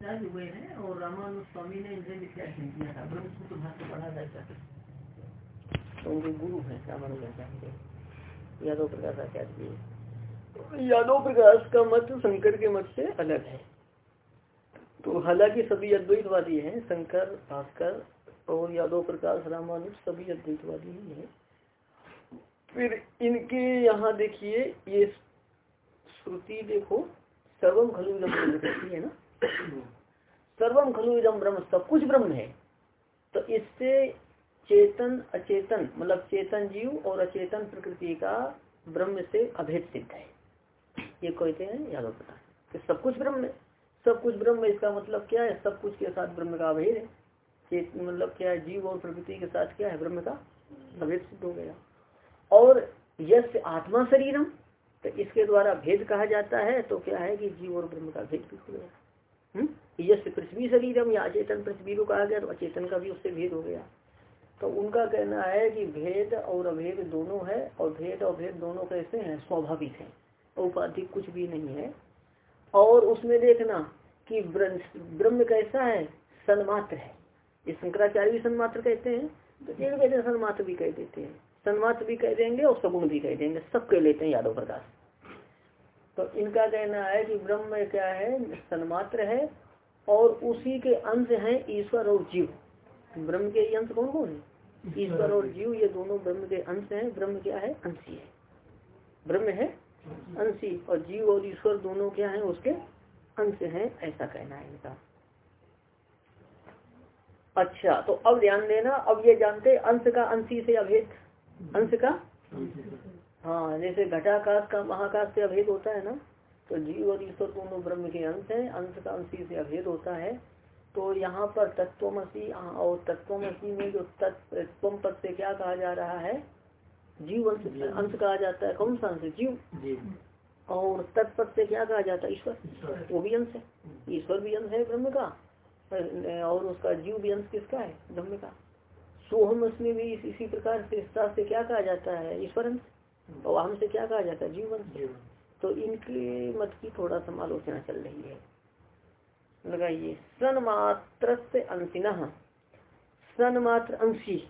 हुए हैं और रामानु स्वामी ने इनसे विश्लेषण किया था। ब्रह्मसूत्र भाष्य पढ़ा तो उनके गुरु है रामानुजाचार्य यादव प्रकाश आचार्य यादव प्रकाश का मत शंकर के मत से अलग है। तो हालाँकि सभी अद्वैतवादी हैं शंकर भास्कर और यादव प्रकाश रामानुज सभी अद्वैतवादी ही हैं। फिर इनके यहाँ देखिए ये श्रुति देखो सर्वम खलु कहती है ना? सर्वम खलु इदम ब्रह्म, सब कुछ ब्रह्म है। तो इससे चेतन, अचेतन मतलब चेतन जीव और अचेतन प्रकृति का ब्रह्म से अभेद सिद्ध है। ये कहते हैं यादव प्रकाश कि सब कुछ ब्रह्म है। सब कुछ ब्रह्म इसका मतलब क्या है? सब कुछ के साथ ब्रह्म का अभेद है। चेतन मतलब क्या है? जीव और प्रकृति के साथ क्या है? ब्रह्म का अभेद सिद्ध हो गया। और यश आत्मा शरीरम तो इसके द्वारा भेद कहा जाता है तो क्या है कि जीव और ब्रह्म का भेद भी हो गया? यश पृथ्वी शरीरम या अचेतन पृथ्वी को कहा गया तो अचेतन का भी उससे भेद हो गया। तो उनका कहना है कि भेद और अभेद दोनों है, और भेद और भेद दोनों कैसे हैं? स्वाभाविक है। उपाधिक कुछ भी नहीं है। और उसमें देखना कि ब्रह्म कैसा है? सन्मात्र है। ये शंकराचार्य भी सन्मात्र कहते हैं तो एक कहते हैं सन्मात्र भी कह देते हैं। सन्मात्र भी कह देंगे और सगुण भी कह देंगे। सब कह लेते हैं यादव प्रकाश। तो इनका कहना है कि ब्रह्म क्या है? सन्मात्र है और उसी के अंश हैं ईश्वर और जीव। ब्रह्म के अंश कौन कौन है? ईश्वर और जीव ये दोनों ब्रह्म के अंश हैं। ब्रह्म क्या है? अंशी है। ब्रह्म है? अंशी। और जीव और ईश्वर दोनों क्या है? उसके अंश हैं ऐसा कहना है इनका। अच्छा तो अब ध्यान देना अब ये जानते अंश का अंशी से अभेद। अंश का? हाँ जैसे घटाकाश का महाकाश से अभेद होता है ना तो जीव और ईश्वर दोनों ब्रह्म के अंश है अंश का अंशी से अभेद होता है। तो यहाँ पर तत्वमसी और तत्वमसी में जो तत्व पद से क्या कहा जा रहा है? जीव अंश अंश कहा जाता है। कौन सा अंश? जीव। और तत्पद से क्या कहा जाता है? ईश्वर। वो भी अंश है। ईश्वर भी अंश है ब्रह्म का। और उसका जीव भी अंश किसका है? ब्रह्म का। सोहम में भी इसी प्रकार से से क्या कहा जाता है? ईश्वर अंश। हम से क्या कहा जाता है? जीवन तो इनके मत की थोड़ा समालोचना चल रही है। लगाइए। सन मात्र से अंशिना। सन मात्र अंशी।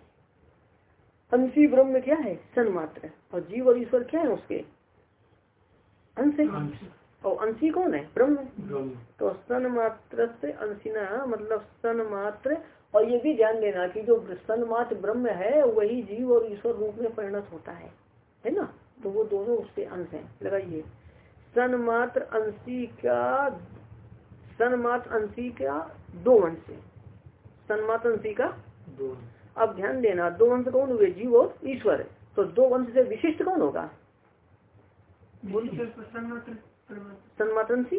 अंशी ब्रह्म क्या है? सन मात्र और जीव और ईश्वर क्या है उसके? अंश। और अंशी कौन है? ब्रह्म। तो सन मात्र से अंशिना मतलब सन मात्र और ये भी ध्यान देना कि जो सन मात्र ब्रह्म है वही जीव और ईश्वर रूप में परिणत होता है। है ना? तो वो दोनों उसके अंश हैं। लगाइए। सन मात्र अंशी का सन मात्र अंशी का दो अंश है। सन मात्र अंशी का दो अब ध्यान देना दो अंश कौन हुए? जीव और ईश्वर। तो दो अंश से विशिष्ट कौन होगा? सन्मातंशी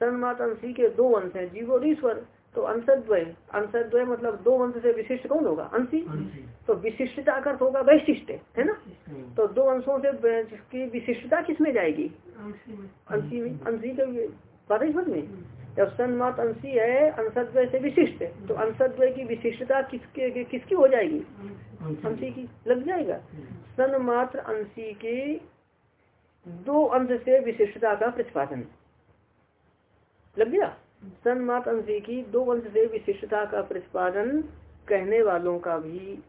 सन्मातंशी के दो अंश हैं जीव और ईश्वर। तो अंशद्वय अंशद्वय मतलब दो अंश से विशिष्ट कौन होगा? अंशी। तो विशिष्टता का होगा वैशिष्ट है ना? तो दो अंशों से की विशिष्टता किसमें जाएगी? अंशी में। अंशी के पारिश्वत में? जब सन्मात अंशी है अंशद्वय से विशिष्ट तो अंशद्वय की विशिष्टता किसके किसकी हो जाएगी? अंशी। की। लग जाएगा? सन मात्र अंशी की दो अंश से विशिष्टता का प्रतिपादन। लग गया? सन्मात अंशी की दो वंश से विशिष्टता का प्रतिपादन कहने वालों का भी।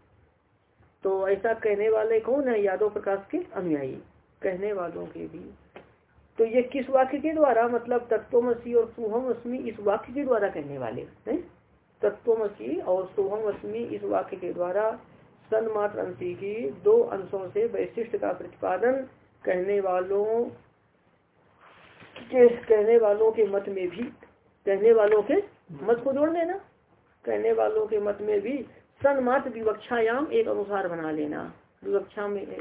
तो ऐसा कहने वाले कौन है? यादव प्रकाश के अनुयायी, कहने वालों के भी। तो ये किस वाक्य के द्वारा? मतलब तत्वमसी और सुहम अश्मी इस वाक्य के द्वारा कहने वाले, हैं? तत्वमसी और सुहम अश्मी इस वाक्य के द्वारा सन्मात्र अंशी की दो अंशों से वैशिष्ट का प्रतिपादन कहने वालों के कहने वालों के मत में भी कहने वालों के मत को जोड़ देना कहने वालों के मत में भी सन्मात्र विवक्षायाम एक अनुसार बना लेना। विवक्षा में,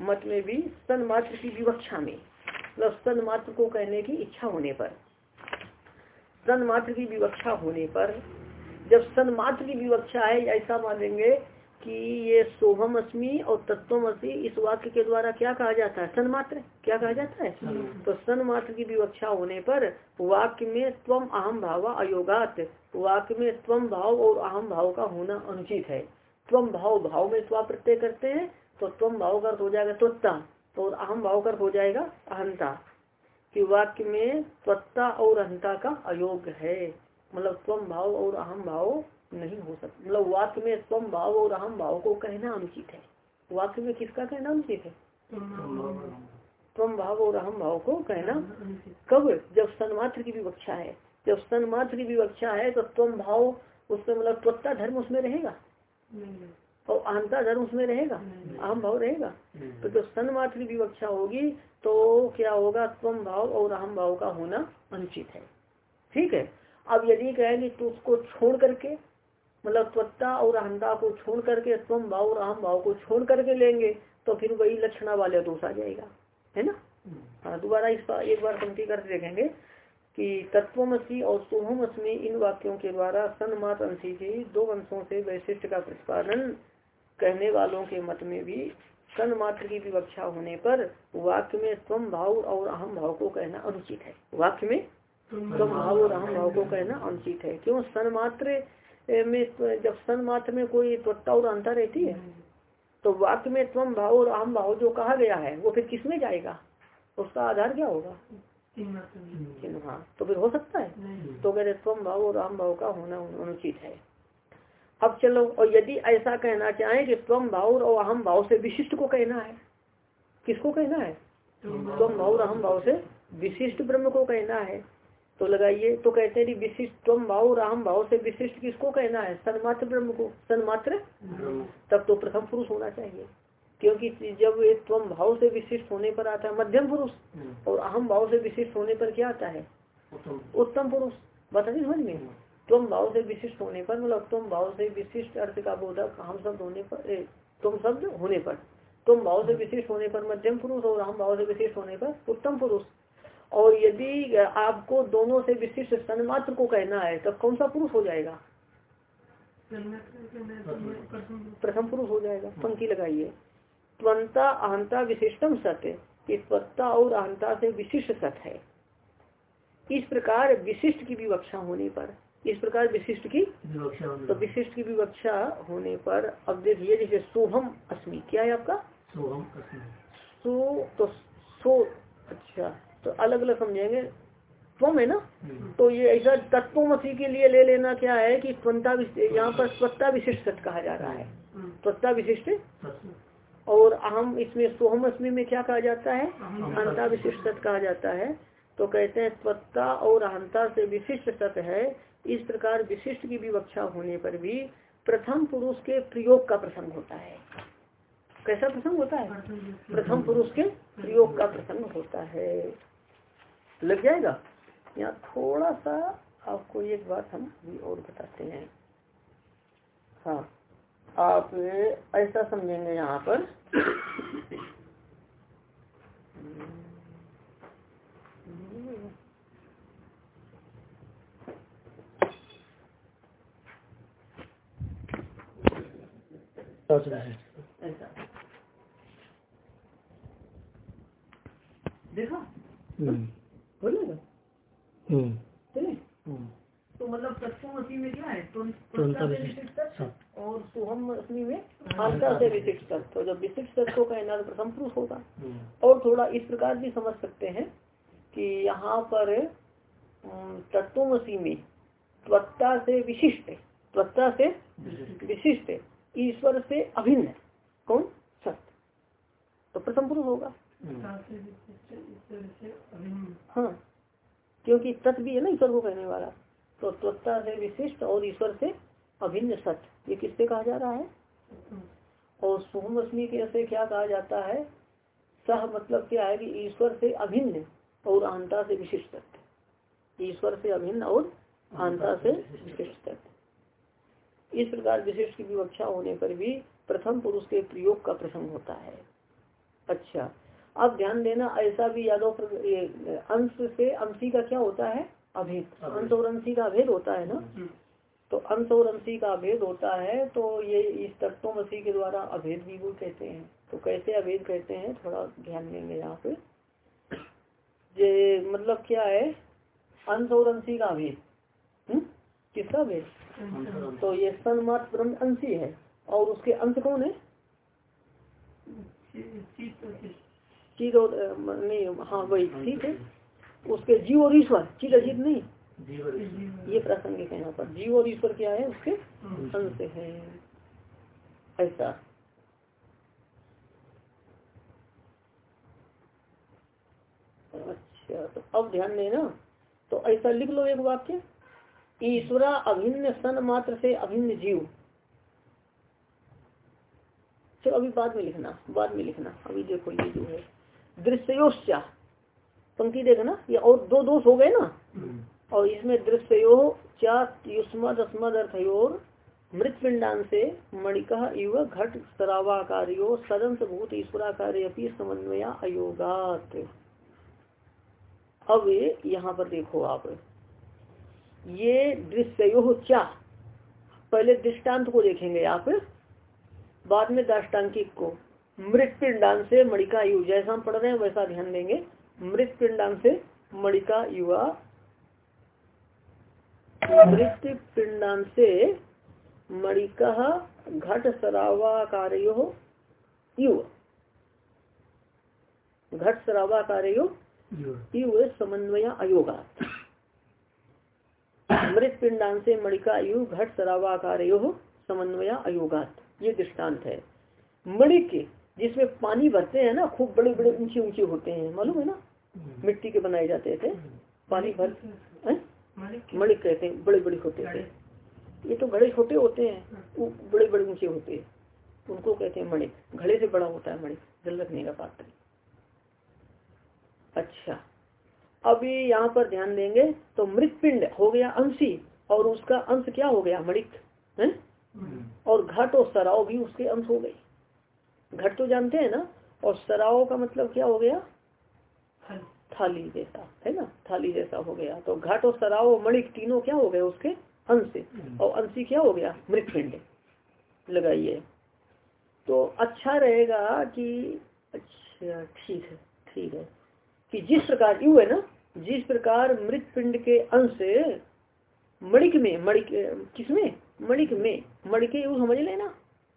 मत में भी सन्मात्र की विवक्षा में। मतलब सन्मात्र को कहने की इच्छा होने पर। सन्मात्र की विवक्षा होने पर, जब सन्मात्र की विवक्षा है, ऐसा मानेंगे कि ये सोहम अस्मी और तत्वम अस्मी इस वाक्य के द्वारा क्या कहा जाता है? सन मात्र? क्या कहा जाता है? तो सन मात्र की विवक्षा होने पर वाक्य में त्वम अहम भाव अयोगात वाक्य में त्वम भाव और अहम भाव का होना अनुचित है। त्वम भाव भाव में स्वा प्रत्यय करते हैं तो त्वम भाव का हो जाएगा त्वत्ता तो अहम भाव का हो जाएगा अहंता कि वाक्य में त्वत्ता और अहंता का अयोग है। मतलब स्वम भाव और अहम भाव नहीं हो सकता। मतलब वाक्य में स्वम भाव और अहम भाव को कहना अनुचित है। वाक्य में किसका कहना अनुचित है? स्वम भाव और अहम भाव को कहना कब? जब सन्मात्र की विवक्षा है। जब सन्मात्र की विवक्षा है तो स्वम भाव उसमें मतलब त्वत्ता धर्म उसमें रहेगा? और अहंता धर्म उसमें रहेगा? अहम भाव रहेगा? तो जब सन्मात्र की विवक्षा होगी तो क्या होगा? स्वम भाव और अहम भाव का होना अनुचित है। ठीक है? अब यदि कहे कि उसको छोड़ करके मतलब त्वत्ता और अहंता को छोड़ करके स्वम भाव और अहम भाव को छोड़ करके लेंगे तो फिर वही लक्षणा वाले दोष आ जाएगा। है ना? हाँ दोबारा इस बार एक बार पंक्ति कर देखेंगे कि तत्वमसी और सोहमअस्मी इन वाक्यों के द्वारा सन्मात अंशी के दो अंशों से वैशिष्ट का प्रतिपादन कहने वालों के मत में भी सन मात्र की विवक्षा होने पर वाक्य में स्वम भाव और अहम भाव को कहना अनुचित है। वाक्य में स्वम भाव और अहम भाव को कहना अनुचित है। क्यों? सन मात्र में जब सन मात्र में कोई त्वत्ता और अंतर रहती है तो वाक्य में स्वम भाव और अहम भाव जो कहा गया है वो फिर किसमें जाएगा उसका आधार क्या होगा हाँ तो फिर हो सकता है तो कह रहे स्वम भाव और अहम भाव का होना अनुचित है अब चलो और यदि ऐसा कहना चाहे कि स्वम भाव और अहम भाव से विशिष्ट को कहना है किसको कहना है स्वम भाव और अहम भाव से विशिष्ट ब्रह्म को कहना है तो लगाइए। तो कहते हैं विशिष्ट स्वम भाव और अहम भाव से विशिष्ट किसको कहना है? सन्मात्र ब्रह्म को। सन्मात्र? तब तो प्रथम पुरुष होना चाहिए। क्योंकि जब ये त्वम भाव से विशिष्ट होने पर आता है मध्यम पुरुष और अहम भाव से विशिष्ट होने पर क्या आता है? उत्तम पुरुष। बता समझ में। तुम भाव से विशिष्ट होने पर मतलब तुम भाव से विशिष्ट अर्थ का बोधक हम शब्द होने पर तुम शब्द होने पर। तुम भाव से विशिष्ट होने पर मध्यम पुरुष और हम भाव से विशिष्ट होने पर उत्तम पुरुष। और यदि आपको दोनों से विशिष्ट सन्मात्र को कहना है तब कौन सा पुरुष हो जाएगा? प्रथम पुरुष हो जाएगा। पंक्ति लगाइए। त्वंता अहंता विशिष्टम सत्य त्वत्ता और अहंता से विशिष्ट सत्य है। इस प्रकार विशिष्ट की विवक्षा होने पर इस प्रकार विशिष्ट की तो विशिष्ट की विवक्षा होने पर अब देखिए जैसे सोहम अस्मि क्या है आपका? सोहम सो तो सो अच्छा। तो अलग अलग समझेंगे तुम है ना? हम्म। तो ये ऐसा तत्वमसी के लिए ले लेना क्या है कि त्वंता यहाँ पर स्वत्ता विशिष्ट सत्य कहा जा रहा है। हम्म। त्वत्ता विशिष्ट? और अहम इसमें सोहम अस्मी में क्या कहा जाता है? अहंता विशिष्ट सत्य कहा जाता है। तो कहते हैं त्वत्ता और अहंता से विशिष्ट सत्य है। इस प्रकार विशिष्ट की विवक्षा होने पर भी प्रथम पुरुष के प्रयोग का प्रसंग होता है। कैसा प्रसंग होता है? प्रथम पुरुष के प्रयोग का प्रसंग होता है। लग जाएगा? यहाँ थोड़ा सा आपको एक बात हम भी और बताते हैं। हाँ आप ऐसा समझेंगे यहाँ पर। ऐसा। देखा। हम्म। हो जाएगा हम्म। हम्म। तो मतलब में क्या है? तो और सोहम अस्मी में आस्था से विशिष्ट तत्व। तो जब विशिष्ट तत्व का कहना तो प्रथम पुरुष होगा। और थोड़ा इस प्रकार भी समझ सकते हैं कि यहाँ पर तत्वमसी में त्वत्ता से विशिष्ट त्वत्ता से विशिष्ट। ईश्वर से अभिन्न कौन? सत्य। तो प्रथम पुरुष होगा। हाँ क्योंकि तत्व भी है ना ईश्वर को कहने वाला। तो त्वत्ता से विशिष्ट और ईश्वर से अभिन्न सत्य। ये किससे कहा जा रहा है? और सोहम रश्मि के से क्या कहा जाता है? सह मतलब क्या है कि ईश्वर से अभिन्न और आंता से विशिष्ट तत्व। ईश्वर से अभिन्न और आंता से विशिष्ट तत्व। इस प्रकार विशिष्ट की विवक्षा होने पर भी प्रथम पुरुष के प्रयोग का प्रसंग होता है। अच्छा अब ध्यान देना ऐसा भी यादव अंश से अंशी का क्या होता है? अभेद। अंश और अंशी का अभेद होता है ना? हम्म। तो अंश और अंशी का अभेद होता है तो ये इस तत्वमसी के द्वारा अभेद भी वो कहते हैं। तो कैसे अभेद कहते हैं? थोड़ा ध्यान देंगे यहाँ पे। ये मतलब क्या है? अंश और अंशी का अभेद। हम्म? किसका अभेद? तो ये सनमत ब्रह्म अंशी है। और उसके अंश कौन है? चीर और नहीं हाँ वही ठीक है। उसके जीव और ईश्वर चित अजीत नहीं ये प्रासंगिक है यहाँ पर। जीव और ईश्वर क्या है? उसके अंश है। ऐसा। अच्छा तो अब ध्यान देना। तो ऐसा लिख लो एक वाक्य। ईश्वरा अभिन्न सन मात्र से अभिन्न जीव। चलो अभी बाद में लिखना बाद में लिखना। अभी देखो ये जो है। दृश्योश्चा। पंक्ति देखना ये और दो दोष हो गए ना। हम्म। और इसमें दृश्यो चा युष्मद अस्मद अर्थयोर मृत पिंडान से मणिका इव घट सरावाकार्यो सदंस भूत ईश्वराकार्य समन्वया अयोगात। अब यहाँ पर देखो आप। ये दृश्यो चा। पहले दृष्टांत को देखेंगे आप। बाद में दाष्टांकिक को। मृत पिंडान से मणिका यु जैसा हम पढ़ रहे हैं वैसा ध्यान देंगे। मृत पिंडान से मणिका युवा। मृत पिंडान से मणिका घट सरावा कार्यो युव। घट सरावा कार्यो युव समन्वय अयोगा मृत पिंडान से मणिका यु घट सरावा कार्यो समन्वय अयोगात ये दृष्टांत है। मणिक जिसमें पानी भरते हैं ना खूब बड़े बड़े ऊँचे ऊँचे होते हैं मालूम है ना? हम्म। मिट्टी के बनाए जाते थे हम्म। पानी भर मणिक कहते हैं बड़े बड़े होते थे। ये तो बड़े छोटे होते हैं वो बड़े बड़े ऊँचे होते हैं। उनको कहते हैं मणिक घड़े से बड़ा होता है मणिक जल रखने का पात्र। अच्छा। अभी यहाँ पर ध्यान देंगे तो मृत पिंड हो गया अंशी और उसका अंश क्या हो गया? मणिक है? और घट और सराव भी उसके अंश हो गए। घट तो जानते हैं ना? और सराव का मतलब क्या हो गया? थाली। जैसा है ना? थाली जैसा हो गया। तो घट और सराव मणिक तीनों क्या हो गए उसके? अंश और अंशी क्या हो गया? मृतपिंड लगाइए। तो अच्छा रहेगा कि अच्छा ठीक है ठीक है। कि जिस प्रकार यू है ना? जिस प्रकार मृत पिंड के अंश मणिक में मणिक किसमें? मणिक में। मणिके यू समझ लेना।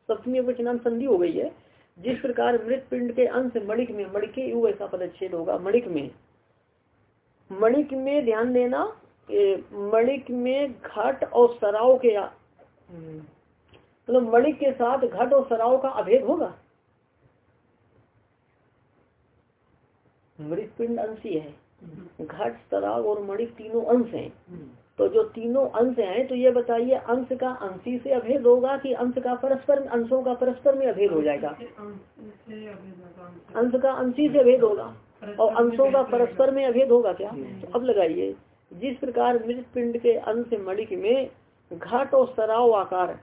सप्तमी वचनांत संधि हो गई है। जिस प्रकार मृत पिंड के अंश मणिक में मणिके यू ऐसा पदच्छेद होगा मणिक में। मणिक में ध्यान देना मणिक में घट और सराव के मतलब मणिक के साथ घट और सराव का अभेद होगा। मृत पिंड अंशी है। हम्म। घट सराव और मणिक तीनों अंश हैं। हम्म। तो जो तीनों अंश हैं तो ये बताइए, अंश का अंशी से अभेद होगा कि अंश का परस्पर अंशों का परस्पर में अभेद हो जाएगा? अंश का अंशी से अभेद होगा। और अंशों का परस्पर में अभेद होगा क्या? तो अब लगाइए, जिस प्रकार मृत पिंड के अंश मणिक में घट और सराव आकार,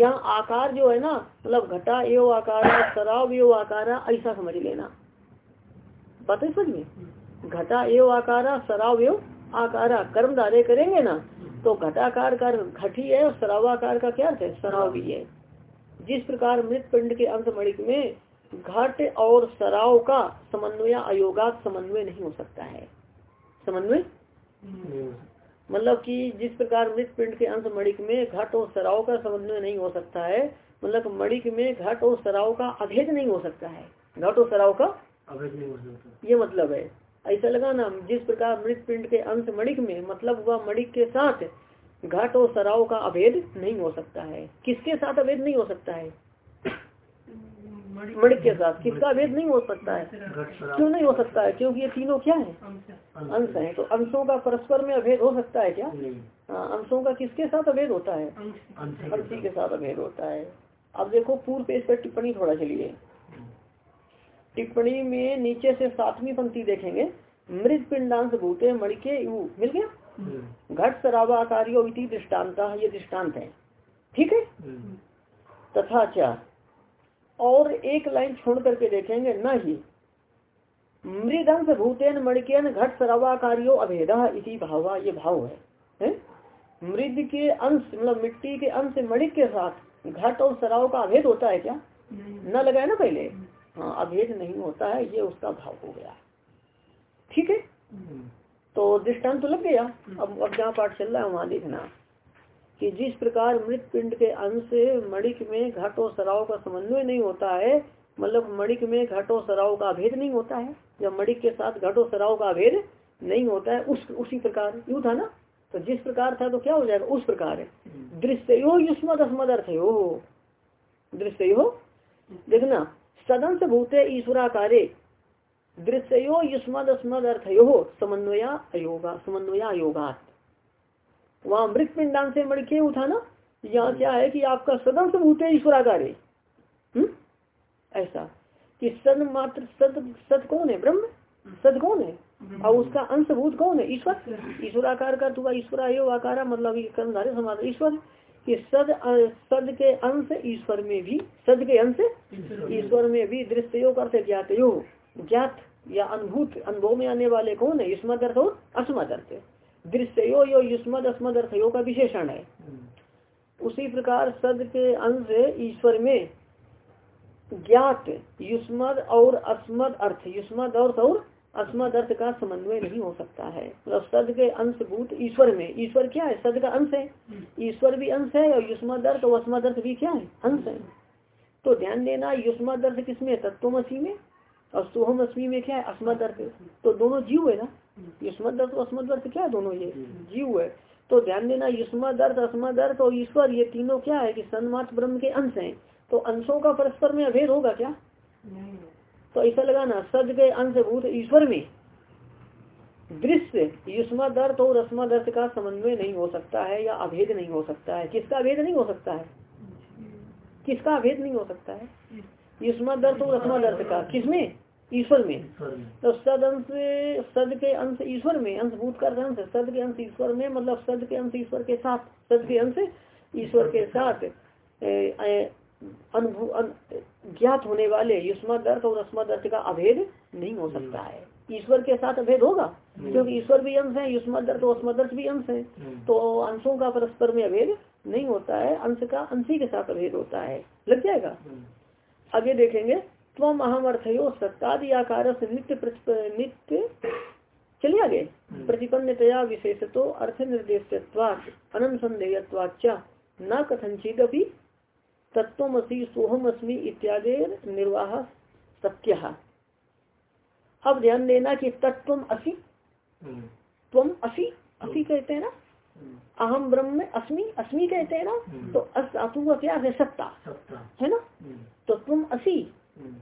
यहाँ आकार जो है ना मतलब घटा एवं आकार, सराव एवं आकार, ऐसा समझ लेना। बात है समझ में? घटा एवं आकार, सराव एवं आकारा कर्म धारे करेंगे ना तो घटाकार का घटी है और सरावाकार का क्या है? सराव भी है। जिस प्रकार मृत पिंड के अंत मणिक में घट और सराव का समन्वय अयोगात समन्वय नहीं हो सकता है। समन्वय? मतलब कि जिस प्रकार मृत पिंड के अंत मणिक में घट और सराव का समन्वय नहीं हो सकता है मतलब मणिक में घट और सराव का अभेद नहीं हो सकता है। घट और सराव का अभेद नहीं हो सकता। ये मतलब है। ऐसा लगा ना जिस प्रकार मृत पिंड के अंश मणिक में मतलब हुआ मणिक के साथ घाट और सराव का अभेद नहीं हो सकता है। किसके साथ अभेद नहीं हो सकता है? मणिक के साथ। किसका अभेद नहीं हो सकता है? क्यों नहीं हो सकता है? क्योंकि ये तीनों क्या है? अंश है। तो अंशों का परस्पर में अभेद हो सकता है क्या? हाँ अंशों का किसके साथ अभेद होता है? अंशी। के साथ अभेद होता है। अब देखो पूर्व पेज पर टिप्पणी थोड़ा चलिए। टिप्पणी में नीचे से सातवीं पंक्ति देखेंगे। मृत पिंडांश भूते मणिके यू मिल गया? हम्म। घट सरावा आकारियो दृष्टांत ये दृष्टांत है। ठीक है? हम्म। तथा क्या और एक लाइन छोड़ करके देखेंगे न ही मृदंश भूतेन मणिकेन घट सरावाकारियो अभेदा इसी भावा ये भाव है, है? मृद के अंश मतलब मिट्टी के अंश मणिक के साथ घट और सराव का अभेद होता है क्या? न लगाए ना पहले। हाँ अभेद नहीं होता है ये उसका भाव हो गया। ठीक है? तो दृष्टांत तो लग गया। अब अब जहाँ पाठ चल रहा है वहाँ देखना कि जिस प्रकार मृत पिंड के अंश मणिक में घटो सराव का समन्वय नहीं होता है मतलब मणिक में घटो सराव का अभेद नहीं होता है जब मणिक के साथ घटो सराव का अभेद नहीं होता है उस उसी प्रकार। यू था ना? तो जिस प्रकार था तो क्या हो जाएगा? उस प्रकार है। दृश्य यो युष्मद अस्मद अर्थ हो दृश्य हो देखना सदंश भूते ईश्वराकारे दृश्यो युष्मद अस्मद अर्थ हो समन्वया अयोगा समन्वया अयोगात वहाँ मृत पिंडान से मड़के उठा ना यहाँ क्या है कि आपका सदंश भूते ईश्वराकारे। हम्म? ऐसा। कि सद मात्र सद सद कौन है? ब्रह्म? सद कौन है? और उसका अंशभूत कौन है? ईश्वर। ईश्वराकार का तुआ ईश्वर आयो आकार मतलब कर्मधारे समाज ईश्वर कि सद सद के अंश ईश्वर में भी, सद के अंश ईश्वर में भी दृश्यो अर्थ ज्ञात यो ज्ञात या अनुभूत, अनुभव में आने वाले कौन है? युष्मद अर्थ और अस्मद अर्थ दृश्यो यो युष्मद, अस्मद अर्थयो का विशेषण है। उसी प्रकार सद के अंश ईश्वर में ज्ञात, युष्मद और अस्मद अर्थ। युष्मद अर्थ और अस्मद अर्थ का समन्वय नहीं हो सकता है। मतलब सद के अंश भूत ईश्वर में, ईश्वर क्या है? सद का अंश है। ईश्वर भी अंश है और युष्मद अर्थ और अस्मद अर्थ भी क्या है? अंश है। तो ध्यान देना युष्मद अर्थ किसमें तत्वमसी में। और सोहम अश्मी में क्या है? अस्मद अर्थ तो दोनों जीव है ना? युष्मद अर्थ अस्मद अर्थ क्या है दोनों ये? जीव है। तो ध्यान देना युष्मद अर्थ अस्मद अर्थ और ईश्वर, ये तीनों क्या है कि सन्मात ब्रह्म के अंश है। तो अंशों का परस्पर में अभेद होगा क्या? तो ऐसा लगाना सद के अंश भूत ईश्वर में। दृश्य युष्मद अर्थ और रस्मद अर्थ का समन्वय नहीं हो सकता है या अभेद नहीं हो सकता है। किसका अभेद नहीं हो सकता है? किसका अभेद नहीं हो सकता है? युष्मद अर्थ और रस्मद अर्थ का। किसमें? ईश्वर में। तो सद अंश सद के अंश ईश्वर में अंशभूत का अंश सद के अंश ईश्वर में मतलब सद के अंश ईश्वर के साथ सद के अंश ईश्वर के साथ अनुभव ज्ञात होने वाले युष्मद अर्थ और अस्मद अर्थ का अभेद नहीं हो सकता है। ईश्वर के साथ अभेद होगा? क्योंकि ईश्वर भी अंश है युष्मद अर्थ और अस्मद अर्थ भी अंश है। तो अंशों का परस्पर में अभेद नहीं होता है अंश का अंशी के साथ अभेद होता है। लग जाएगा? आगे देखेंगे त्वम अहम अर्थयो सत्तादि आकार से नित्य नित्य चलिए आगे। प्रतिपन्नतया विशेषतो अर्थ निर्देश अनंत संदेयत्वाच न कथनचित अभी तत्वसी सोहम अस्मी इत्यादि निर्वाह सत्य। अब ध्यान देना कि तत्व असी तुम असी असी कहते हैं ना? अहम ब्रह्म में अस्मि अस्मि कहते हैं ना? तो अस धातु का क्या है? सत्ता। है ना? तो तुम असी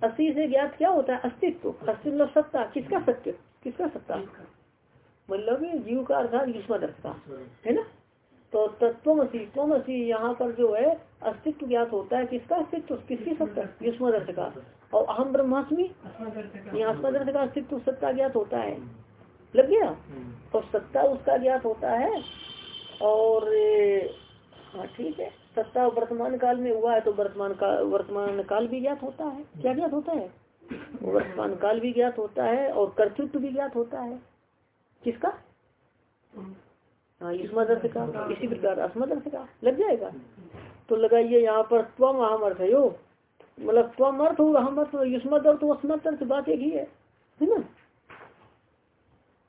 असी से ज्ञात क्या होता है? अस्तित्व। अस्तित्व। सत्ता। किसका सत्य? किसका सत्ता? मतलब जीव का अर्थात युष्म है ना? तो तत्वमसी, त्वमसी यहाँ पर जो है, अस्तित्व ज्ञात होता है किसका? अस्तित्व किसकी सत्ता युष्म का। और अहम ब्रह्मास्मि, यहाँ अस्मदर्थ का अस्तित्व सत्ता ज्ञात होता है। लग गया? और सत्ता उसका ज्ञात होता है, और हाँ ठीक है। सत्ता वर्तमान काल में हुआ है तो वर्तमान काल वर्तमान काल भी ज्ञात होता है। क्या ज्ञात होता है? वर्तमान काल भी ज्ञात होता है और कर्तृत्व भी ज्ञात होता है। किसका? हाँ का, इसी प्रकार अस्मदर्थ का, लग जाएगा। तो लगाइए यहाँ पर त्वम अहम अर्थ है यो। मतलब त्वम अर्थ हो अहम अर्थ युष्मद अर्थ अस्मद अर्थ बात एक ही है है ना?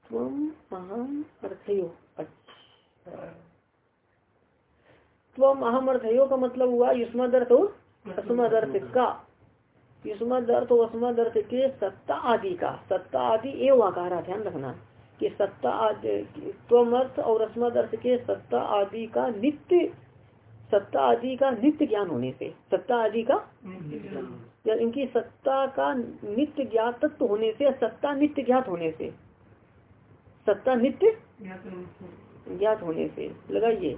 त्वम अहम अर्थ यो। अच्छा। त्वम अहम अर्थ यो का मतलब हुआ युष्मद हो अस्मद अर्थ का। युष्मद अर्थ अर्थ के, सत्ता आदि का। सत्ता आदि एवं आकार ध्यान रखना। कि सत्ता आदि त्वमर्थ और अस्मद अर्थ के सत्ता आदि का नित्य सत्ता आदि का नित्य ज्ञान होने से सत्ता आदि का या इनकी सत्ता का नित्य ज्ञात तत्व होने से सत्ता नित्य ज्ञात होने से सत्ता नित्य ज्ञात होने से लगाइए।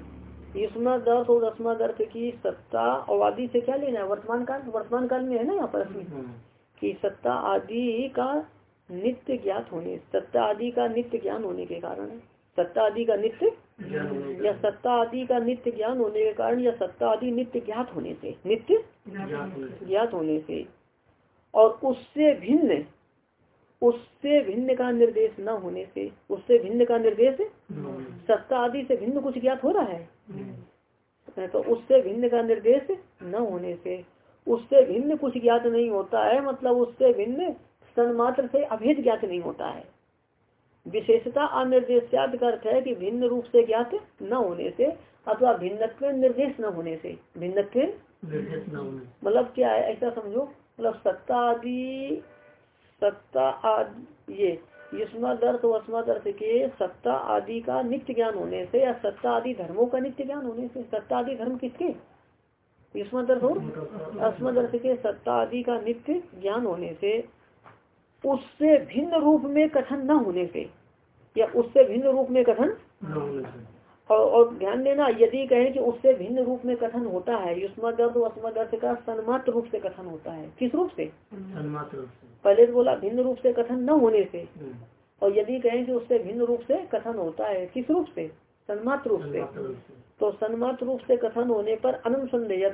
युष्मद अर्थ और अस्मद अर्थ की सत्ता और आदि से क्या लेना है? वर्तमान काल वर्तमान काल में है ना यहाँ पर हम्म। कि सत्ता आदि का नित्य ज्ञात होने सत्ता आदि का नित्य ज्ञान होने के कारण सत्ता आदि का नित्य या सत्ता आदि का नित्य ज्ञान होने के कारण या सत्ता आदि नित्य ज्ञात होने से नित्य ज्ञात होने से। और उससे भिन्न उससे भिन्न का निर्देश न होने से उससे भिन्न का निर्देश सत्ता आदि से भिन्न कुछ ज्ञात हो रहा है? तो उससे भिन्न का निर्देश न होने से उससे भिन्न कुछ ज्ञात नहीं होता है मतलब उससे भिन्न मात्र से अभेद ज्ञात नहीं होता है। विशेषता अनिर्देशाद का अर्थ है कि भिन्न रूप से ज्ञात न होने से अथवा भिन्नत्व निर्देश न होने से। भिन्नत्व मतलब क्या है? ऐसा समझो। मतलब सत्ता आदि सत्ता आदि ये युष्मद अर्थ और के सत्ता आदि का नित्य ज्ञान होने से या सत्ता आदि धर्मों का नित्य ज्ञान होने से सत्ता आदि धर्म किसके? युष्मद अर्थ और के सत्ता आदि का नित्य ज्ञान होने से उससे भिन्न रूप में कथन न होने से या उससे भिन्न रूप में कथन और, और ध्यान देना यदि कहें कि उससे भिन्न रूप में कथन होता है युष्मद अर्थ और अस्मद अर्थ का सन्मात्र रूप से कथन होता है किस रूप से? पहले तो बोला भिन्न रूप से कथन न होने से। हम्म। और यदि कहें कि उससे भिन्न रूप से कथन होता है किस रूप से? सन्मात्र रूप से। तो सन्मात्र रूप से कथन होने पर अनुसंदेह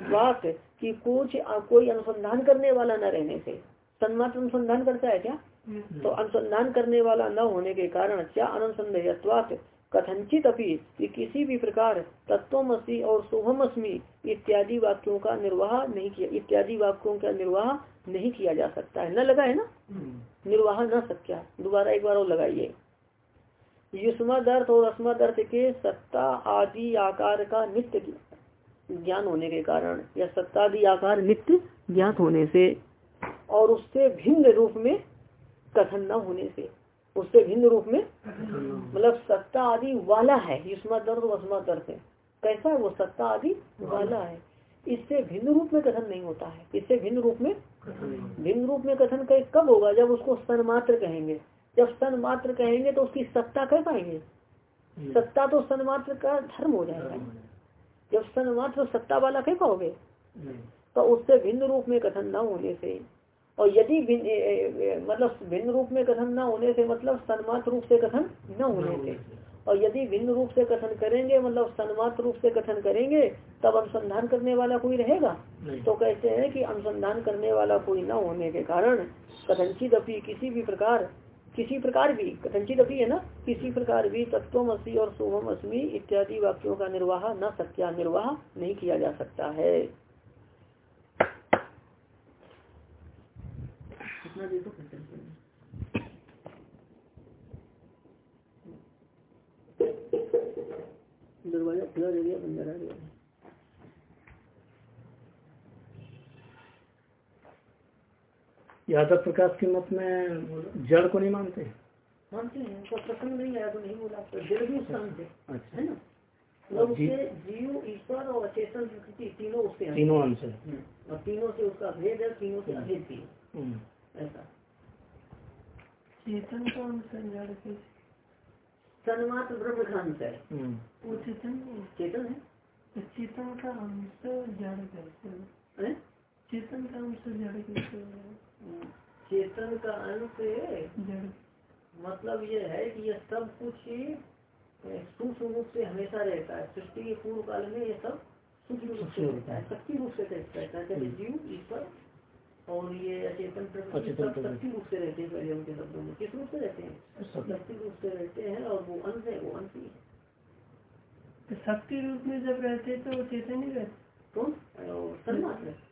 की कुछ कोई अनुसंधान करने वाला न रहने से। सन्मात्र अनुसंधान करता है क्या? हम्म। तो अनुसंधान करने वाला न होने के कारण क्या अनुसंदेह कथनचित अपनी कि किसी भी प्रकार तत्वमसी और शुभमअस्मी इत्यादि वाक्यों का निर्वाह नहीं किया इत्यादि वाक्यों का निर्वाह नहीं किया जा सकता है। न लगा है ना? हम्म। निर्वाह न सक्या दोबारा एक बार और लगाइए। युष्मदर्थ और अस्मदर्थ के सत्ता आदि आकार का नित्य ज्ञान होने के कारण या सत्तादि आकार नित्य ज्ञात होने से और उससे भिन्न रूप में कथन न होने से। उससे भिन्न रूप में मतलब सत्ता आदि वाला है। युष्मा दर्द वसमा दर्द है कैसा है वो? सत्ता आदि वाला है। इससे भिन्न रूप में कथन नहीं होता है। इससे भिन्न रूप में भिन्न रूप में कथन कब होगा? जब उसको स्तन मात्र कहेंगे। जब स्तन मात्र कहेंगे तो उसकी सत्ता कह पाएँगे? सत्ता तो स्तन मात्र का धर्म हो जाएगा। जब स्तन मात्र सत्ता वाला कह पाओगे? तो उससे भिन्न रूप में कथन न होने से। और यदि मतलब भिन्न रूप में कथन न होने से मतलब सन्मात्र रूप से कथन न होने से। और यदि भिन्न रूप से कथन करेंगे मतलब सन्मात्र रूप से कथन करेंगे तब अनुसंधान करने वाला कोई रहेगा? तो कहते हैं कि अनुसंधान करने वाला कोई न होने के कारण कथनचित अपनी किसी भी प्रकार किसी प्रकार भी कथनचित अपनी है ना किसी प्रकार भी तत्वम और शुभम अस्मी इत्यादि वाक्यों का निर्वाह न सत्या निर्वाह नहीं किया जा सकता है। कितना दे दो दरवाज़ा खुला रह गया बंद रह गया। यादव प्रकाश के मत में जड़ को नहीं मानते? मानते हैं प्रसंग नहीं आया तो नहीं बोला तो जड़ भी उसका है अच्छा। है ना? उससे जीव ईश्वर और अचेतन प्रकृति तीनों उसके तीनों अंश है। हम्म। और तीनों से उसका भेद है तीनों से अभेद भी हम्म। ऐसा। चेतन कौन के ब्रह्म का अंश है हम्म। वो चेतन चेतन है? तो चेतन का अंश जड़ कैसे चेतन का अंश जड़ कैसे चेतन का अंश जड़ मतलब ये है कि ये सब कुछ सूक्ष्म रूप से हमेशा रहता है। सृष्टि के पूर्व काल में ये सब सूक्ष्म रूप से रहता है। शक्ति रूप से रहता है। जैसे जीव ईश्वर और ये अचेतन शक्ति रूप से रहते हैं पहले उनके शब्दों में। किस रूप से रहते हैं? शक्ति रूप से रहते हैं और वो अंश है वो अंश ही। है शक्ति रूप में जब रहते तो चेतन ही रहते कौन?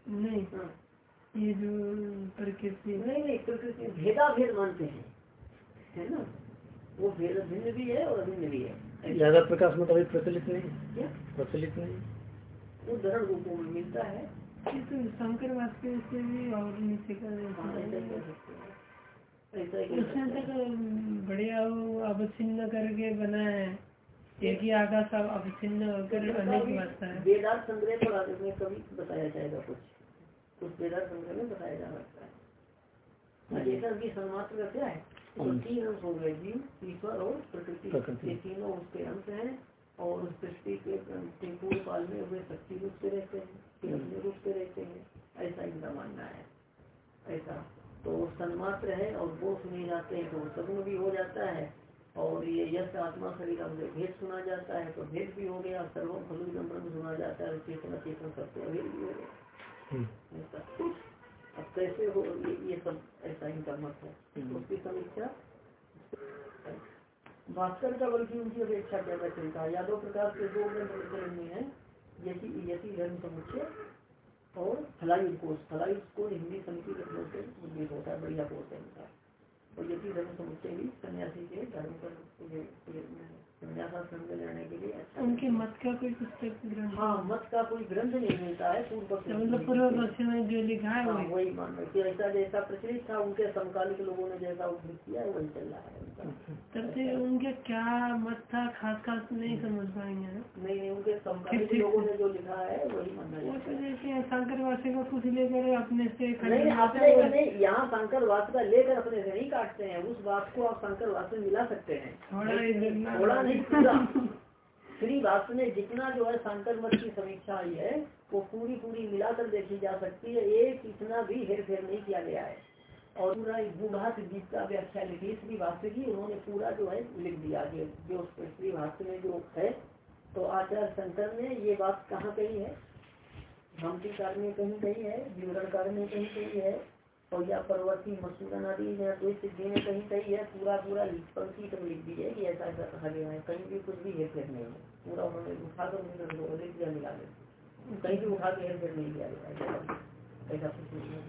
नहीं। हाँ। ये जो प्रकृति नहीं नहीं प्रकृति भेदा भेद मानते हैं। है ना? वो भेद भिन्न भी है और अभिन्न भी है। ज़्यादा प्रकाश में कभी प्रचलित नहीं क्या? प्रचलित नहीं वो धरण रूपों में मिलता है। तो शंकर से भी और नीचे का उसने तक बढ़िया अवच्छिन्न करके बना है। एक ही आकाश अवच्छिन्न होकर अनेक वास्ता है। वेदांत संग्रह पर आगे में कभी बताया जाएगा कुछ। कुछ वेदांत संग्रह में बताया जा सकता है। अचेतन की सन्मात्र का क्या है? तो तीन अंश हो गए जीव ईश्वर और प्रकृति। ये तीनों उसके अंश हैं और सृष्टि के पूर्व काल में वे शक्ति रूप से रहते हैं। फिर रूप से रहते हैं ऐसा इनका मानना है। ऐसा। तो सन्मात्र है और वो सुने जाते हैं तो सगुण भी हो जाता है। और ये यश आत्मा शरीर मुझे भेद सुना जाता है तो भेद भी हो गया सर्व फलु ब्रह्म सुना जाता है चेतन चेतन सबसे अभेद भी हो गया। हम्म। ऐसा अब कैसे हो ये, ये सब ऐसा इनका मत है। हम्म। उसकी समीक्षा। भास्कर का बल्कि उनकी अपेक्षा ज़्यादा चलता है? यादव प्रकार के दो ग्रंथ लिखे हैं। यति यति धर्म समुच्चय और फलाई कोष फलाई को हिंदी समिति के से उद्भित होता है, बढ़िया कोष है उनका और यति धर्म समुच्चय भी सन्यासी के धर्म पर संन्यासाश्रम में रहने के लिए अच्छा उनके मत का कोई पुस्तक ग्रंथ हाँ मत का कोई ग्रंथ नहीं मिलता है पूर्व पक्ष तो मतलब पूर्व पक्ष में जो लिखा है हाँ, वही। वही मान लो कि ऐसा जैसा प्रचलित था उनके समकालिक लोगों ने जैसा उद्धृत किया है वही चल रहा है तब से उनके क्या मत था खास खास नहीं समझ पाएँगे नहीं नहीं उनके समकालिक लोगों ने जो लिखा है वही मानना तो जैसे शंकर वासी को कुछ लेकर अपने से नहीं यहाँ शंकर वास का लेकर अपने से नहीं काटते हैं उस बात को आप शंकर वास में मिला सकते हैं। थोड़ा नहीं पूरा श्री में जितना जो है शंकर मत की समीक्षा आई है, वो पूरी पूरी मिलाकर देखी जा सकती है, एक इतना भी हेर फेर नहीं किया गया है। और पूरा गुढ़ात गीत का व्याख्या लिखी श्री भाष्य की उन्होंने पूरा जो है लिख दिया जो श्री भाष्य में जो है तो आचार्य शंकर ने ये बात कहाँ कही है? भ्रांति कार में कहीं कही है, विवरण कार में कहीं कही है? और या पर्वती मसूरन आदि में कोई सिद्धि में कहीं कही है पूरा पूरा पंक्ति तक लिख दी है कि ऐसा ऐसा कहा गया है। कहीं भी कुछ भी हेरफेर नहीं है। पूरा उन्होंने लिख दिया मिला के कहीं भी उठा के हेरफेर नहीं किया गया ऐसा कुछ नहीं है।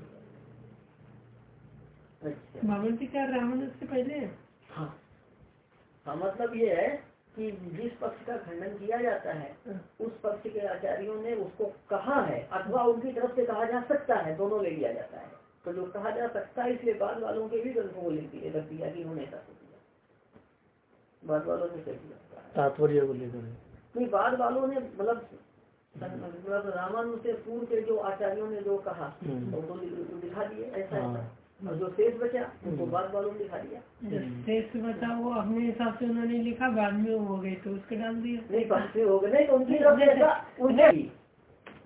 अच्छा। भगवती का रावण पहले? हाँ। हाँ मतलब ये है कि जिस पक्ष का खंडन किया जाता है। उस पक्ष के आचार्यों ने उसको कहा है अथवा उनकी तरफ़ से कहा जा सकता है दोनों ले लिया जाता है। तो जो कहा जा सकता है इसलिए बाद वालों के भी ग्रंथों को लिख दिया रख दिया कि उन्होंने ऐसा सोच दिया। बाद वालों ने कह दिया। तात्पर्य को लेकर। नहीं बाद वालों ने मतलब मतलब रामानु से पूर्व के जो आचार्यों ने जो कहा हम्म। तो तो दिखा दिए ऐसा हाँ। ऐसा और जो शेष बचा उनको बाद वालों ने दिखा दिया। शेष बचा वो अपने हिसाब से उन्होंने लिखा बाद में हो गई तो उसको डाल दिया। नहीं पास हो गए नहीं तो उनकी तरफ़ ऐसा उनसे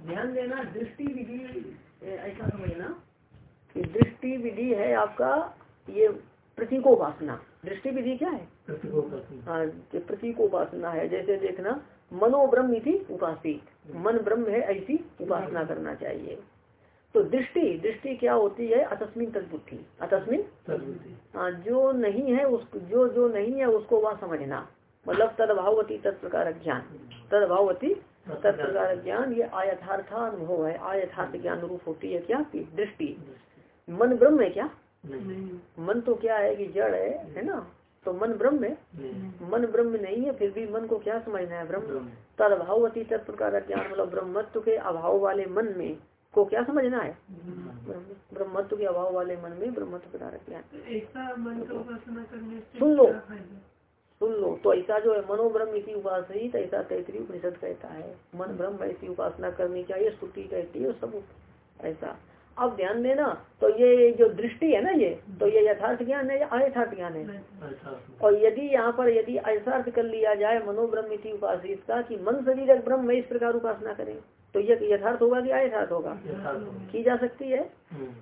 ध्यान देना दृष्टि विधि ऐसा समझना। कि दृष्टि विधि है आपका ये प्रतीकोपासना। दृष्टि विधि क्या है? हाँ ये प्रतीकोपासना है। जैसे देखना मनो ब्रह्म थी उपासित मन ब्रह्म है ऐसी उपासना करना चाहिए। तो दृष्टि दृष्टि क्या होती है? अतस्मिन तदबुद्धि। अतस्मिन? हाँ जो नहीं है उस जो जो नहीं है उसको वह समझना। मतलब तदभावती तत्प्रकार ज्ञान। तदभावती तत्प्रकार ज्ञान ये आयथार्था अनुभव है। आयथार्थ ज्ञान रूप होती है क्या? दृष्टि। मन ब्रह्म है क्या? नहीं। मन तो क्या है कि जड़ है है ना? तो मन ब्रह्म है। मन ब्रह्म नहीं है फिर भी मन को क्या समझना है ब्रह्म? तद अभाव अभावती तत्प्रकार ज्ञान मतलब ब्रह्मत्व के अभाव वाले मन में को क्या समझना है? ब्रह्मत्व के अभाव वाले मन में ब्रह्मत्व प्रकार ज्ञान। तो ऐसा मन का उपासना सुन लो। सुन लो। तो ऐसा जो है मनोब्रह्म की उपासित ऐसा तैतरी उपनिषद कहता है। मन ब्रह्म ऐसी उपासना करनी चाहिए स्तुति कहती है सब ऐसा। अब ध्यान देना तो ये जो दृष्टि है ना ये तो ये यथार्थ ज्ञान है या अयथार्थ ज्ञान है? और यदि यहाँ पर यदि ऐसा कर लिया जाए मनोब्रह्म उपासित का कि मन शरीर ब्रह्म में इस प्रकार उपासना करें तो ये यथार्थ होगा कि अयथार्थ होगा? की जा सकती है।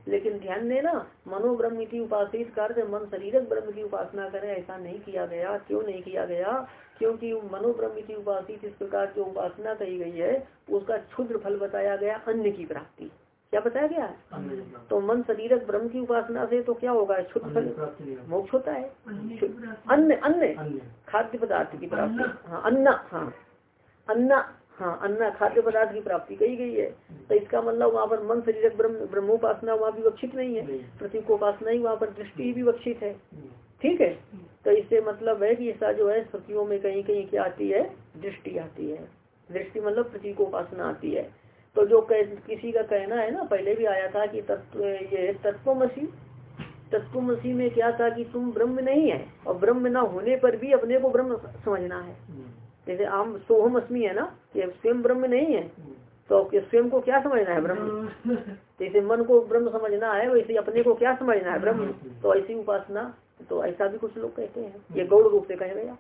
लेकिन ध्यान देना मनोब्रह्म की उपासित कार्य मन शरीर ब्रह्म की उपासना करें ऐसा नहीं किया गया। क्यों नहीं किया गया? क्योंकि मनोब्रह्म की उपासित इस प्रकार की उपासना कही गई है उसका क्षुद्र फल बताया गया अन्य की प्राप्ति। क्या बताया गया? तो मन शरीरक ब्रह्म की उपासना से तो क्या होगा? क्षुद्र फल मोक्ष होता है। अन्य की अन्य खाद्य पदार्थ की प्राप्ति। हाँ अन्ना। हाँ। अन्ना। हाँ अन्ना खाद्य पदार्थ की प्राप्ति कही गई है। तो इसका मतलब वहाँ पर मन शरीर ब्रह्म ब्रह्मोपासना वहाँ विवक्षित नहीं है। प्रतीकोपासना ही वहाँ पर दृष्टि ही विवक्षित है। ठीक है? तो इससे मतलब है कि ऐसा जो है श्रुतियों में कहीं कहीं क्या आती है? दृष्टि आती है। दृष्टि मतलब प्रतीकोपासना आती है। तो जो कह, किसी का कहना है ना पहले भी आया था कि तत्व ये तत्व तत्वमसी तत्वमसी में क्या था कि तुम ब्रह्म नहीं है और ब्रह्म न होने पर भी अपने को ब्रह्म समझना है। जैसे आम सोहम अस्मी है ना कि स्वयं ब्रह्म नहीं है तो स्वयं को क्या समझना है ब्रह्म? जैसे मन को ब्रह्म समझना है वैसे अपने को क्या समझना है ब्रह्म? तो ऐसी उपासना तो ऐसा भी कुछ लोग कहते हैं। ये गौड़ रूप से कह गया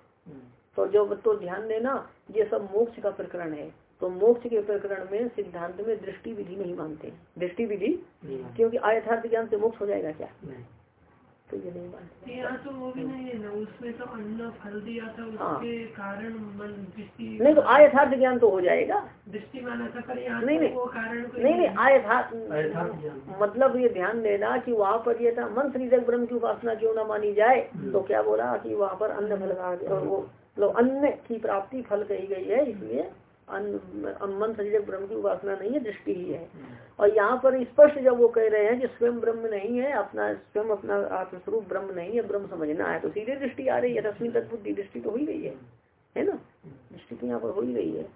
तो जो तो ध्यान देना ये सब मोक्ष का प्रकरण है। तो मोक्ष के प्रकरण में सिद्धांत में दृष्टि विधि नहीं मानते। दृष्टि विधि क्योंकि आयथार्थ ज्ञान से मोक्ष हो जाएगा क्या? तो ये नहीं मानते। यहाँ तो वो भी नहीं है ना उसमें तो अन्न फल दिया था हाँ। उसके कारण मन दृष्टि नहीं तो आयथार्थ ज्ञान तो हो जाएगा। दृष्टि माना था पर यहाँ नहीं, तो नहीं। वो कारण नहीं नहीं आयथार्थ मतलब ये ध्यान देना कि वहाँ पर ये था मन शरीर ब्रह्म की उपासना क्यों ना मानी जाए? तो क्या बोला कि वहाँ पर अन्न फल का वो मतलब अन्न की प्राप्ति फल कही गई है इसलिए मन शरीर ब्रह्म की उपासना नहीं है, दृष्टि ही है। और यहाँ पर स्पष्ट जब वो कह रहे हैं कि स्वयं ब्रह्म नहीं है, अपना स्वयं अपना आत्मस्वरूप ब्रह्म नहीं है, ब्रह्म समझना है तो सीधे दृष्टि आ रही है तस्वीर तत्बुद्धि दृष्टि तो हो ही गई है है ना? दृष्टि तो यहाँ पर हो ही रही है।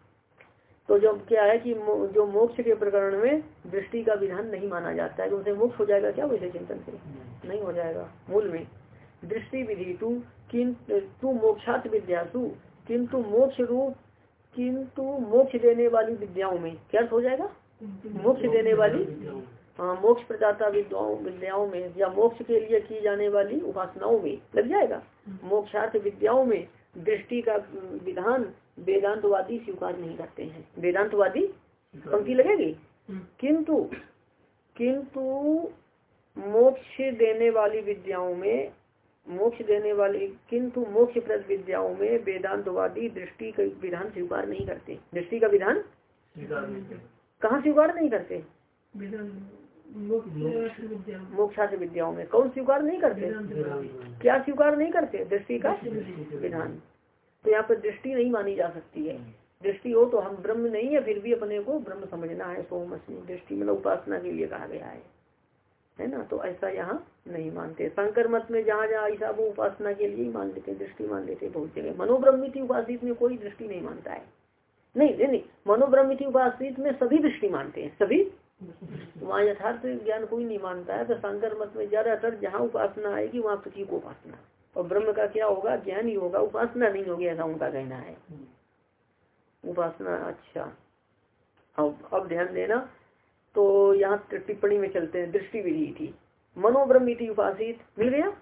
तो जब क्या है कि जो मोक्ष के प्रकरण में दृष्टि का विधान नहीं माना जाता है तो उनसे मोक्ष हो जाएगा क्या? वैसे चिंतन से। नहीं हो जाएगा, मूल में। दृष्टि विधि तू किंतु मोक्षात विद्यासु, किंतु मोक्ष रूप किंतु मोक्ष देने वाली विद्याओं में क्या हो जाएगा? मोक्ष देने वाली हाँ मोक्ष प्रदाता विद्याओं विद्याओं में या मोक्ष के लिए की जाने वाली उपासनाओं में लग जाएगा? मोक्षार्थ विद्याओं में दृष्टि का विधान वेदांतवादी स्वीकार नहीं करते हैं। वेदांतवादी पंक्ति लगेगी? किंतु किंतु मोक्ष देने वाली विद्याओं में मोक्ष देने वाली किंतु मोक्ष प्रद विद्याओं में वेदांतवादी दृष्टि का विधान स्वीकार नहीं करते। दृष्टि का विधान? कहाँ स्वीकार नहीं करते? मोक्षार्थ विद्याओं में। कौन स्वीकार नहीं करते? क्या स्वीकार नहीं करते? दृष्टि का विधान। तो यहाँ पर दृष्टि नहीं मानी जा सकती है। दृष्टि हो तो हम ब्रह्म नहीं है फिर भी अपने को ब्रह्म समझना है सोम दृष्टि मतलब उपासना के लिए कहा गया है। है ना? तो ऐसा यहाँ नहीं मानते। शंकर मत में जहाँ जहाँ ऐसा वो उपासना के लिए ही मान लेते दृष्टि मान लेते बहुत जगह। मनोब्रह्मिति उपासित में कोई दृष्टि नहीं मानता है। नहीं नहीं, नहीं। मनोब्रह्मिति उपासित में सभी दृष्टि मानते हैं। सभी? वहाँ यथार्थ ज्ञान कोई नहीं मानता है। तो शंकर मत में ज़्यादातर जहाँ उपासना आएगी वहाँ को उपासना। और ब्रह्म का क्या होगा? ज्ञान ही होगा। उपासना नहीं होगी ऐसा उनका कहना है। उपासना अच्छा। अब अब ध्यान देना। तो यहाँ टिप्पणी में चलते हैं दृष्टि विधि थी। मनोब्रह्म उपासित मिल गया?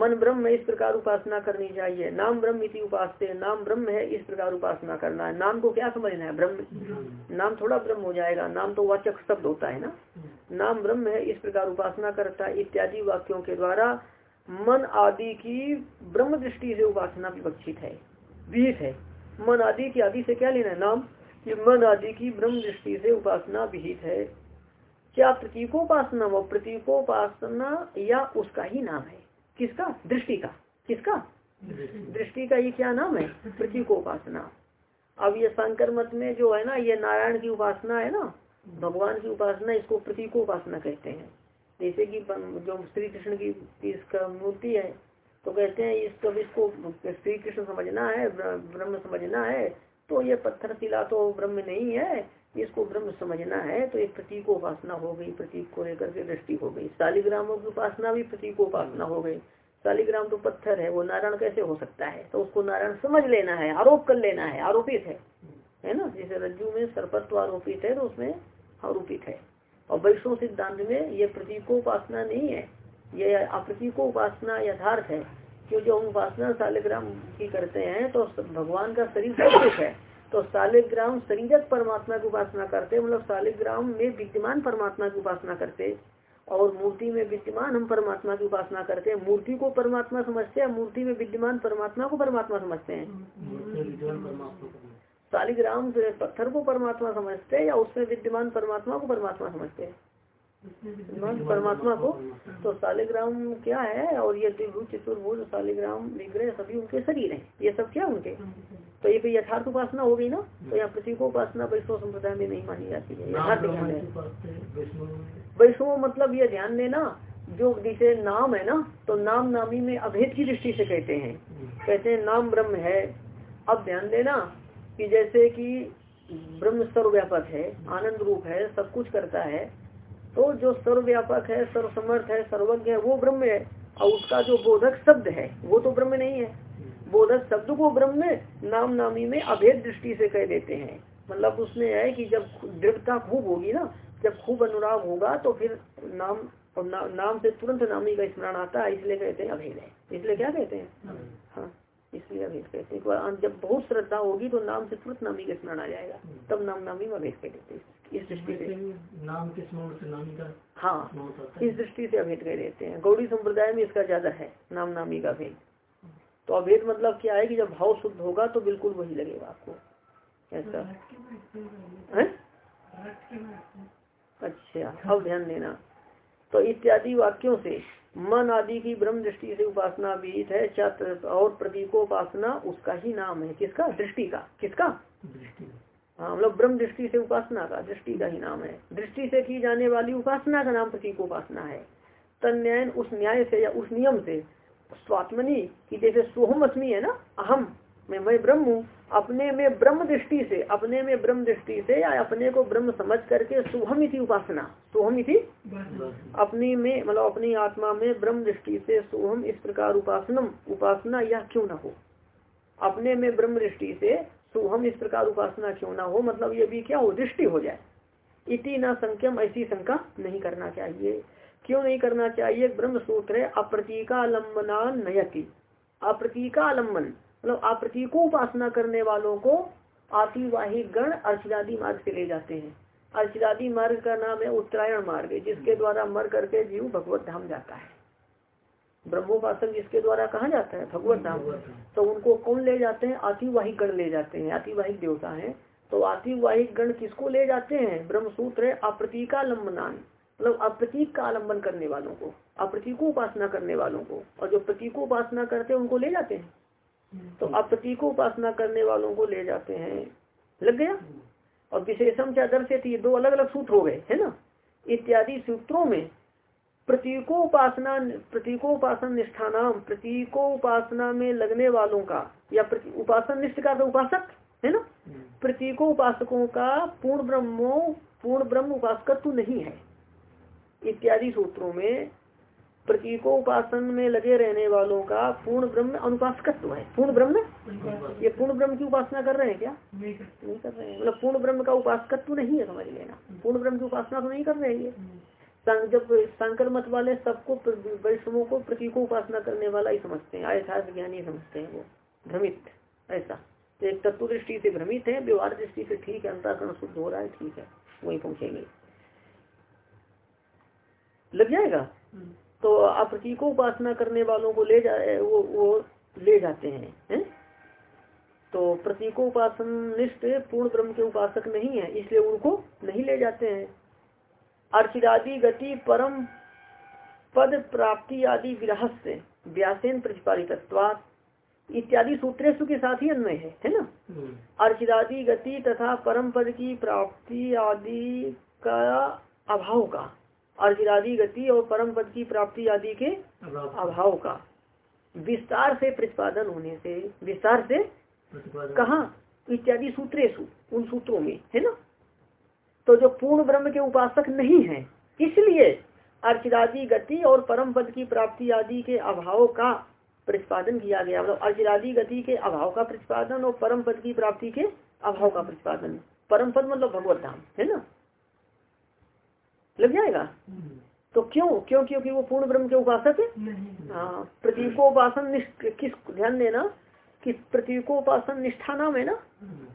मन ब्रह्म में इस प्रकार उपासना करनी चाहिए। नाम ब्रह्म इति उपास नाम ब्रह्म है इस प्रकार उपासना करना है। नाम को क्या समझना है ब्रह्म? नाम थोड़ा ब्रह्म हो जाएगा। नाम तो वाचक शब्द होता है ना? नाम ब्रह्म है इस प्रकार उपासना करता है इत्यादि वाक्यों के द्वारा मन आदि की ब्रह्म दृष्टि से उपासना विवक्षित है विहित है। मन आदि की आदि से क्या लेना है? नाम? ये मन आदि की ब्रह्म दृष्टि से उपासना विहित है। क्या प्रतीकोपासना व प्रतीकोपासना या उसका ही नाम है? किसका? दृष्टि का। किसका? दृष्टि का ये क्या नाम है? प्रतीकोपासना। अब ये शंकर मत में जो है ना, ये नारायण की उपासना है ना, भगवान की उपासना, इसको प्रतीकोपासना कहते हैं। जैसे कि जो श्री कृष्ण की इसका मूर्ति है तो कहते हैं इसको श्री कृष्ण समझना है ब्रह्म समझना है तो ये पत्थर शिला तो ब्रह्म नहीं है, इसको ब्रह्म समझना है तो एक प्रतीक उपासना हो गई, प्रतीक को लेकर के दृष्टि हो गई। शालिग्रामों की उपासना भी प्रतीक उपासना हो गई। शालिग्राम तो पत्थर है, वो नारायण कैसे हो सकता है? तो उसको नारायण समझ लेना है, आरोप कर लेना है, आरोपित है। है ना? जैसे रज्जु में सर्पत्व आरोपित है तो उसमें आरोपित है। और वैष्णव सिद्धांत में ये प्रतीकोपासना नहीं है। ये अप्रतीकोपासना यथार्थ है। क्यों जो हम उपासना शालिग्राम की करते हैं तो भगवान का शरीर सब कुछ है। तो शालिग्राम शरीरक परमात्मा की उपासना करते मतलब शालिग्राम में विद्यमान परमात्मा की उपासना करते, और मूर्ति में विद्यमान हम परमात्मा की उपासना करते हैं। मूर्ति को परमात्मा समझते हैं, मूर्ति में विद्यमान परमात्मा को परमात्मा समझते हैं। शालिग्राम पत्थर को परमात्मा समझते हैं, या उसमें विद्यमान परमात्मा को परमात्मा समझते हैं। परमात्मा को। तो शालिग्राम क्या है? और ये त्रिभुज चतुर्भुज शालिग्राम विग्रह सभी उनके शरीर हैं। ये सब क्या उनके? तो ये यथार्थ उपासना हो गई ना? तो यहाँ प्रतीको उपासना वैष्णव संप्रदाय में नहीं मानी जाती है। यथार्थ है। वैष्णव मतलब ये ध्यान देना जो जैसे नाम है ना तो नाम नामी में अभेद की दृष्टि से कहते हैं। कहते हैं नाम ब्रह्म है। अब ध्यान देना कि जैसे कि ब्रह्म सर्व व्यापक है आनंद रूप है सब कुछ करता है तो जो सर्वव्यापक है सर्वसमर्थ है सर्वज्ञ है वो ब्रह्म है। और उसका जो बोधक शब्द है वो तो ब्रह्म नहीं है। बोधक शब्द को ब्रह्म नाम नामी में अभेद दृष्टि से कह देते हैं। मतलब उसमें है कि जब दृढ़ता खूब होगी ना जब खूब अनुराग होगा तो फिर नाम और ना, नाम से तुरंत नामी का स्मरण आता है इसलिए कहते हैं अभेद है। इसलिए क्या कहते हैं? हाँ इसलिए अभेद कहते हैं। जब बहुत श्रद्धा होगी तो नाम से तुरंत नामी का स्मरण आ जाएगा। तब नाम नामी में अभेद कह देते हैं। इस दृष्टि से। नाम किस से नामी का हाँ इस दृष्टि से अभेद कह देते हैं। गौड़ी संप्रदाय में इसका ज़्यादा है नाम नामी का भेद तो अभेद मतलब क्या है कि जब भाव शुद्ध होगा तो बिल्कुल वही लगेगा आपको। ऐसा। है अच्छा अब ध्यान देना। तो इत्यादि वाक्यों से मन आदि की ब्रह्म दृष्टि से उपासना विहित है छात्र और प्रतीकोपासना उसका ही नाम है। किसका? दृष्टि का। किसका? दृष्टि हाँ मतलब ब्रह्म दृष्टि से उपासना का दृष्टि का ही नाम है। दृष्टि से की जाने वाली उपासना का नाम प्रतीक उपासना है। तन्याय उस न्याय से या उस नियम से स्वात्मनी की जैसे सोहम अस्मी है ना अहम मैं मैं ब्रह्म हूँ अपने में ब्रह्म दृष्टि से अपने में ब्रह्म दृष्टि से या अपने को ब्रह्म समझ करके सुहम इति उपासना सुहम इति अपनी में मतलब अपनी आत्मा में ब्रह्म दृष्टि से सोहम इस प्रकार उपासनम उपासना या क्यों ना हो। अपने में ब्रह्म दृष्टि से सुहम इस प्रकार उपासना क्यों ना हो? मतलब ये भी क्या हो दृष्टि हो जाए। इति न संख्यम, ऐसी शंका नहीं करना चाहिए। क्यों नहीं करना चाहिए? ब्रह्म सूत्र है, अप्रतीकालंबना नयति। अप्रतीकालंबन मतलब अप्रतीको उपासना करने वालों को आतिवाहिक गण अर्चिदादी मार्ग से ले जाते हैं। अर्चिदादी मार्ग का नाम है उत्तरायण मार्ग, जिसके द्वारा मर करके जीव भगवत धाम जाता है। ब्रह्मोपासन जिसके द्वारा कहा जाता है भगवत धाम तो उनको कौन ले जाते हैं? आतिवाहिक गण ले जाते हैं आतिवाहिक देवता है। तो आतिवाहिक गण किसको ले जाते हैं? ब्रह्म सूत्र है अप्रतीकालंबनान मतलब अप्रतीक का आलंबन करने वालों को अप्रतीको उपासना करने वालों को। और जो प्रतीको उपासना करते हैं उनको ले जाते हैं। तो अप्रतीको उपासना करने वालों को ले जाते हैं। लग गया? और विशेषम क्या दर्शित ये दो अलग अलग सूत्र हो गए है ना? इत्यादि सूत्रों में प्रतीको उपासना प्रतीको उपासन निष्ठानाम प्रतीको उपासना में लगने वालों का या उपासन निष्ठ का तो उपासक है ना? प्रतीको उपासकों का पूर्ण ब्रह्मो पूर्ण ब्रह्म उपासकत्व नहीं है। इत्यादि सूत्रों में प्रतीको उपासन में लगे रहने वालों का पूर्ण ब्रह्म अनुपासकत्व है। पूर्ण ब्रह्म? ये पूर्ण ब्रह्म की उपासना कर रहे हैं क्या? नहीं कर रहे हैं। मतलब पूर्ण ब्रह्म का उपासकत्व नहीं है समझ लेना पूर्ण ब्रह्म की उपासना तो नहीं कर रहे हैं ये। जब शंकर मत वाले सबको वैष्णवों को प्रतीको उपासना करने वाला ही समझते हैं। यथार्थ ज्ञानी समझते हैं वो। भ्रमित ऐसा। तो एक तत्व दृष्टि से भ्रमित है व्यवहार दृष्टि से ठीक है अंतरकरण शुद्ध हो रहा है ठीक है। वही पहुँचेंगे। लग जाएगा? तो अप्रतीको उपासना करने वालों को ले जा वो वो ले जाते हैं है? तो प्रतीको उपासन निष्ठ पूर्ण ब्रह्म के उपासक नहीं है इसलिए उनको नहीं ले जाते हैं। अर्चिदादि गति परम पद प्राप्ति आदि विरहस्य व्यासेन प्रतिपादित इत्यादि सूत्रेशु के साथ ही अन्वय है है ना? अर्चिदादि गति तथा परम पद की प्राप्ति आदि का अभाव का अर्चिदादि गति और परम पद की प्राप्ति आदि के अभाव। का विस्तार से प्रतिपादन होने से विस्तार से कहा? इत्यादि सूत्रेशु उन सूत्रों में है ना? तो जो पूर्ण ब्रह्म के उपासक नहीं है इसलिए अर्चिरादि गति और परम पद की प्राप्ति आदि के अभाव का प्रतिपादन किया गया। मतलब अर्चिरादि गति के अभाव का प्रतिपादन और परम पद की प्राप्ति के अभाव का प्रतिपादन। परम पद मतलब भगवत धाम है ना? लग जाएगा? तो क्यों? क्यों? क्योंकि वो पूर्ण ब्रह्म के उपासक है? हाँ प्रतीकोपासन किस ध्यान देना कि प्रतीकोपासन निष्ठा नाम है ना?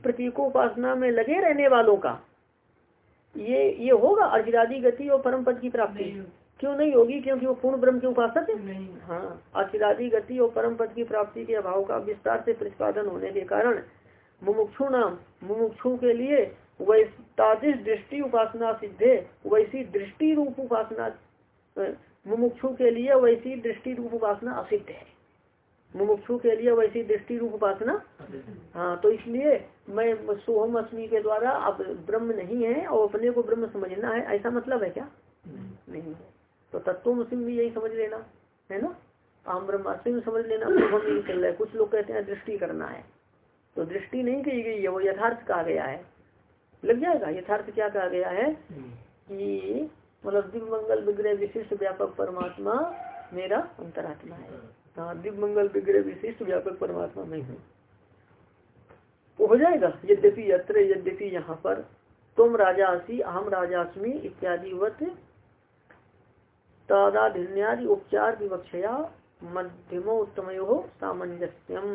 प्रतीकोपासना में लगे रहने वालों का ये ये होगा अर्जिरादी गति और परम पद की प्राप्ति? क्यों नहीं होगी? क्योंकि वो पूर्ण ब्रह्म के उपासक है? हाँ अर्जिरादी गति और परम पद की प्राप्ति के अभाव का विस्तार से प्रतिपादन होने के कारण मुमुक्षु नाम मुमुक्षु के लिए वैतादिश दृष्टि उपासना सिद्धे वैसी दृष्टि रूप उपासना मुमुक्षु के लिए वैसी दृष्टि रूप उपासना असिद्ध है। मुमुक्षु के लिए वैसी दृष्टि रूप उपासना हाँ तो इसलिए मैं सोहम अस्मी के द्वारा अब ब्रह्म नहीं है और अपने को ब्रह्म समझना है, ऐसा मतलब है क्या? नहीं। है तो तत्व मुस्लिम भी यही समझ लेना, है ना? आम ब्रह्मास्म समझ लेना सोहम नहीं चल रहा है। कुछ लोग कहते हैं दृष्टि करना है। तो दृष्टि नहीं कही गई है, वो यथार्थ कहा गया है। लग जाएगा, यथार्थ क्या कहा गया है? कि मतलब दिव्य मंगल विग्रह विशिष्ट व्यापक परमात्मा मेरा अंतरात्मा है। दिव्य मंगल विग्रह विशिष्ट व्यापक परमात्मा में हूँ। वो हो जाएगा, यद्यपि यत्र, यद्यपि यहाँ पर तुम राजासी, अहम राजास्मी इत्यादि वत तादाधिन्यादि उपचार विवक्षया मध्यमो उत्तमयो सामंजस्यम।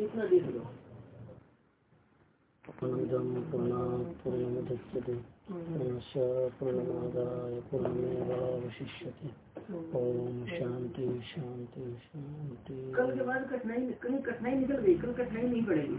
इतना देख लो। पूर्णमिदं पूर्णमुदच्यते पूर्णमादाय पूर्णमेवावशिष्यते। ओम शांति शांति शांति कल के बाद कठिनाई कहीं कठिनाई निकल गई, कल कठिनाई नहीं पड़ेगी।